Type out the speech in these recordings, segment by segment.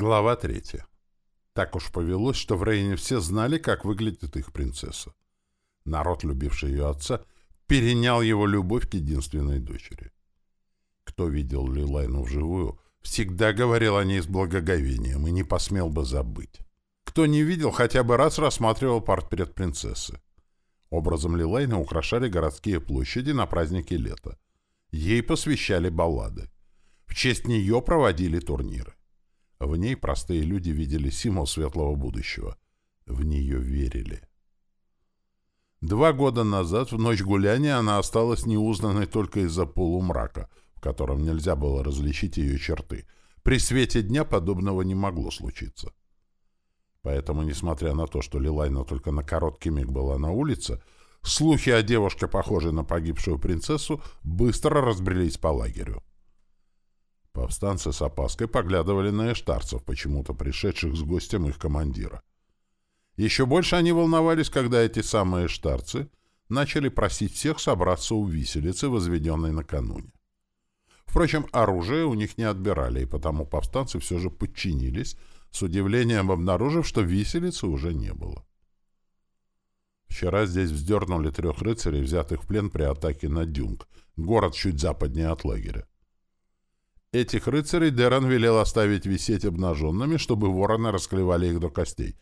Глава третья. Так уж повелось, что в Рейне все знали, как выглядит их принцесса. Народ, любивший ее отца, перенял его любовь к единственной дочери. Кто видел Лилайну вживую, всегда говорил о ней с благоговением и не посмел бы забыть. Кто не видел, хотя бы раз рассматривал портрет принцессы. Образом Лилайны украшали городские площади на празднике лета. Ей посвящали баллады. В честь нее проводили турниры. В ней простые люди видели символ светлого будущего. В нее верили. Два года назад, в ночь гуляния, она осталась неузнанной только из-за полумрака, в котором нельзя было различить ее черты. При свете дня подобного не могло случиться. Поэтому, несмотря на то, что Лилайна только на короткий миг была на улице, слухи о девушке, похожей на погибшую принцессу, быстро разбрелись по лагерю. Повстанцы с опаской поглядывали на эштарцев, почему-то пришедших с гостем их командира. Еще больше они волновались, когда эти самые эштарцы начали просить всех собраться у виселицы, возведенной накануне. Впрочем, оружие у них не отбирали, и потому повстанцы все же подчинились, с удивлением обнаружив, что виселицы уже не было. Вчера здесь вздернули трех рыцарей, взятых в плен при атаке на Дюнг, город чуть западнее от лагеря. Этих рыцарей Деран велел оставить висеть обнаженными, чтобы вороны расклевали их до костей.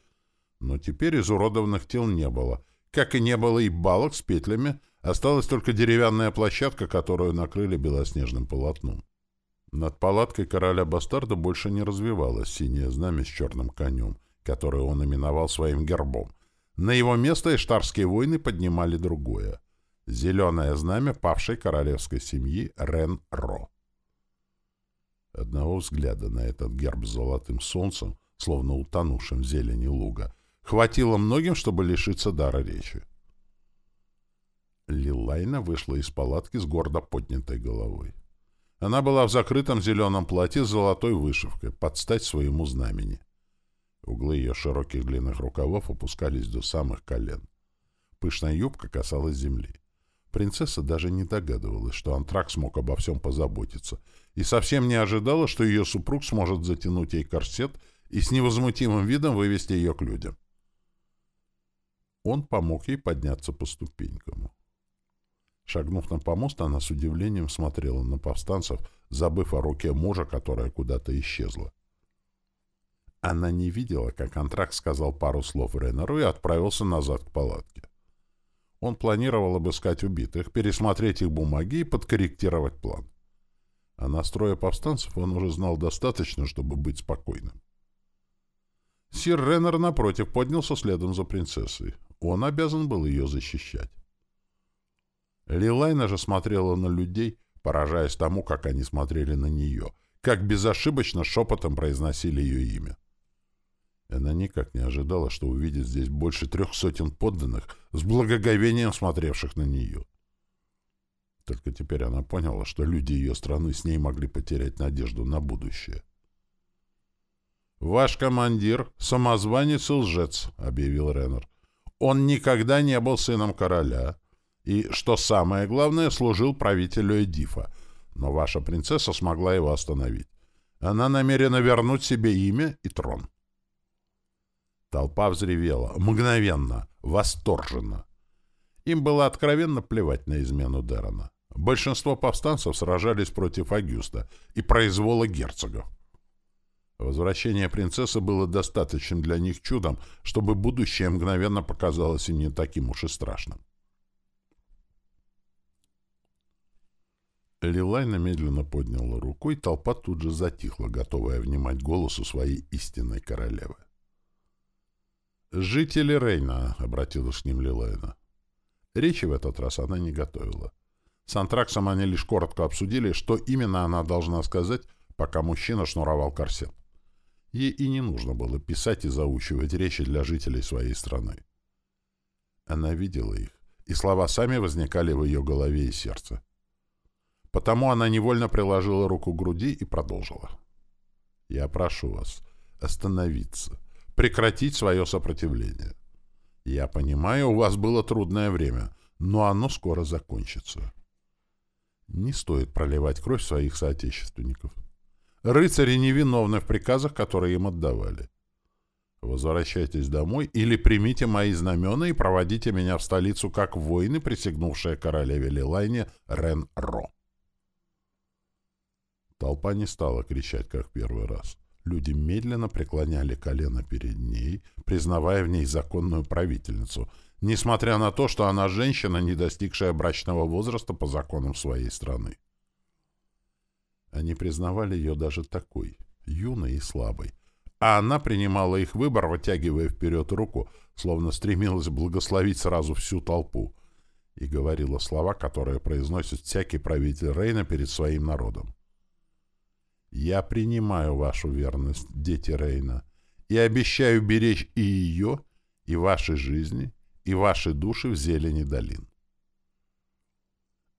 Но теперь изуродованных тел не было. Как и не было и балок с петлями, осталась только деревянная площадка, которую накрыли белоснежным полотном. Над палаткой короля Бастарда больше не развивалось синее знамя с черным конем, которое он именовал своим гербом. На его место иштарские войны поднимали другое — зеленое знамя павшей королевской семьи Рен-Ро. Одного взгляда на этот герб с золотым солнцем, словно утонувшим в зелени луга, хватило многим, чтобы лишиться дара речи. Лилайна вышла из палатки с гордо поднятой головой. Она была в закрытом зеленом платье с золотой вышивкой, под стать своему знамени. Углы ее широких длинных рукавов опускались до самых колен. Пышная юбка касалась земли. Принцесса даже не догадывалась, что Антрак смог обо всем позаботиться, и совсем не ожидала, что ее супруг сможет затянуть ей корсет и с невозмутимым видом вывести ее к людям. Он помог ей подняться по ступенькам. Шагнув на помост, она с удивлением смотрела на повстанцев, забыв о руке мужа, которая куда-то исчезла. Она не видела, как Антрак сказал пару слов Реннеру и отправился назад к палатке. Он планировал обыскать убитых, пересмотреть их бумаги и подкорректировать план. О настрое повстанцев он уже знал достаточно, чтобы быть спокойным. Сир Реннер, напротив, поднялся следом за принцессой. Он обязан был ее защищать. Лилайна же смотрела на людей, поражаясь тому, как они смотрели на нее, как безошибочно шепотом произносили ее имя. Она никак не ожидала, что увидит здесь больше трех сотен подданных, с благоговением смотревших на нее. Только теперь она поняла, что люди ее страны с ней могли потерять надежду на будущее. «Ваш командир — самозванец и лжец», — объявил Реннер. «Он никогда не был сыном короля и, что самое главное, служил правителю Эдифа, но ваша принцесса смогла его остановить. Она намерена вернуть себе имя и трон». Толпа взревела. Мгновенно. Восторженно. Им было откровенно плевать на измену Дерона. Большинство повстанцев сражались против Агюста и произвола герцога. Возвращение принцессы было достаточным для них чудом, чтобы будущее мгновенно показалось им не таким уж и страшным. Лилайна медленно подняла руку, и толпа тут же затихла, готовая внимать голосу своей истинной королевы. «Жители Рейна», — обратилась к ним Лилайна. Речи в этот раз она не готовила. С Антраксом они лишь коротко обсудили, что именно она должна сказать, пока мужчина шнуровал корсет. Ей и не нужно было писать и заучивать речи для жителей своей страны. Она видела их, и слова сами возникали в ее голове и сердце. Потому она невольно приложила руку к груди и продолжила. «Я прошу вас остановиться, прекратить свое сопротивление. Я понимаю, у вас было трудное время, но оно скоро закончится. Не стоит проливать кровь своих соотечественников. Рыцари невиновны в приказах, которые им отдавали. Возвращайтесь домой или примите мои знамена и проводите меня в столицу как воины, присягнувшие королеве Лилайне Рен-Ро. Толпа не стала кричать, как первый раз. Люди медленно преклоняли колено перед ней, признавая в ней законную правительницу, несмотря на то, что она женщина, не достигшая брачного возраста по законам своей страны. Они признавали ее даже такой, юной и слабой, а она принимала их выбор, вытягивая вперед руку, словно стремилась благословить сразу всю толпу, и говорила слова, которые произносит всякий правитель Рейна перед своим народом. «Я принимаю вашу верность, дети Рейна, и обещаю беречь и ее, и ваши жизни, и ваши души в зелени долин».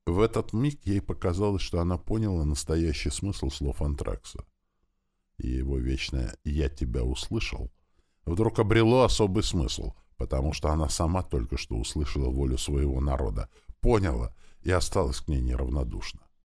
В этот миг ей показалось, что она поняла настоящий смысл слов Антракса и его вечное «я тебя услышал» вдруг обрело особый смысл, потому что она сама только что услышала волю своего народа, поняла и осталась к ней неравнодушна.